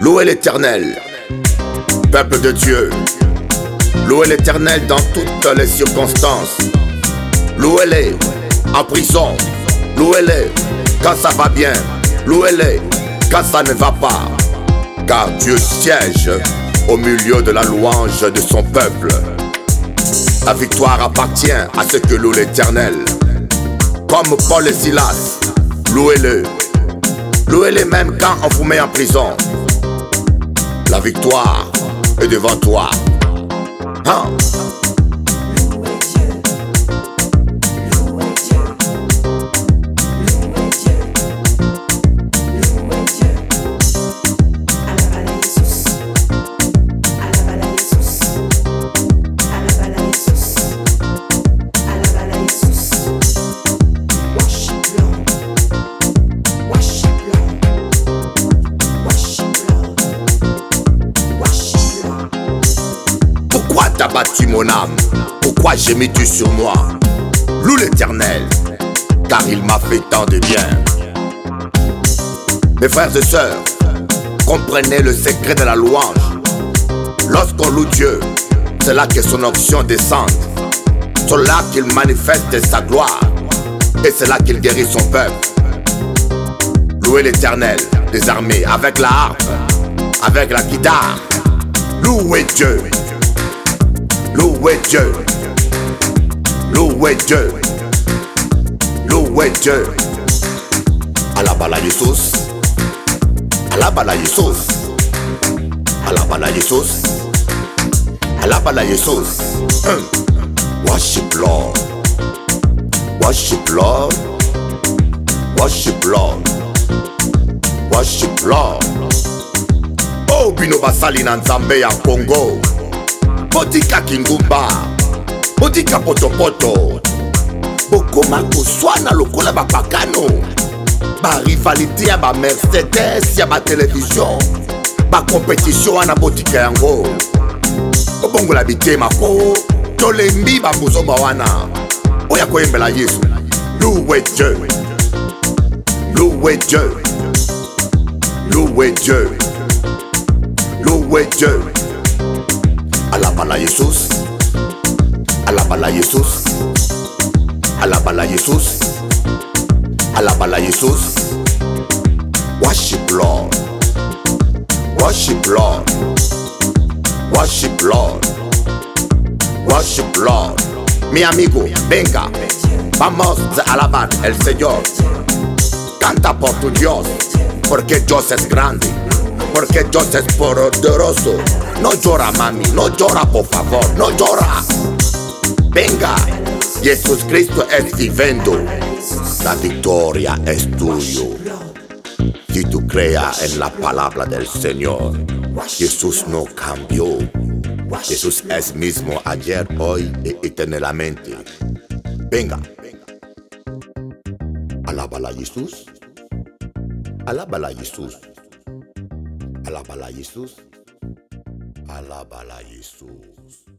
Louez l'éternel, peuple de Dieu. Louez l'éternel dans toutes les circonstances. Louez-les en prison. Louez-les quand ça va bien. Louez-les quand ça ne va pas. Car Dieu siège au milieu de la louange de son peuple. La victoire appartient à ceux que loue l'éternel. Comme Paul et Silas, louez-le. Louez-les même quand on vous met en prison. La victoire est devant toi. Hein? Battu mon âme Pourquoi j'ai mis tu sur moi? Loue l'éternel, car il m'a fait tant de bien. Mes frères et sœurs, comprenez le secret de la louange. Lorsqu'on loue Dieu, c'est là que son onction descend. C'est là qu'il manifeste sa gloire. Et c'est là qu'il guérit son peuple. Louez l'éternel des armées avec la harpe, avec la guitare. Louez Dieu. Louez Dieu. Louez Dieu. Louez Dieu. Alabala Jesús. Alabala Jesús. Alabala Jesús. Alabala Jesús. Hum. Worship Lord. Worship Lord. Worship Lord. Worship Lord. Oh bino basali na nzambe ya Congo. Botika kingumba botika potopoto. Bokoma koswana lokola bapakano. Barivalite ya bamercedes ya batelevizio bakompetitio wana botika yango. Kobongola bitema po tolembi bambuzoma wana. Oya koyembela yesu. Louwe dieu. Louwe dieu. Louwe dieu. Louwe dieu alabala Jesús, alabala Jesús, alabala Jesús, alabala Jesús. Worship Lord, worship Lord, worship Lord, worship Lord. Mi amigo, venga, vamos a alabar el Señor. Canta por tu Dios, porque Dios es grande, porque Dios es poderoso. No llora, mami, no llora, por favor, no llora. Venga, Jesús Cristo es viviendo. La victoria es tuyo. Si tú creas en la palabra del Señor, Jesús no cambió. Jesús es mismo ayer, hoy y eternamente. Venga. Alábala Jesús. Alábala Jesús. Alaba la Iisus. Alaba la Iisus.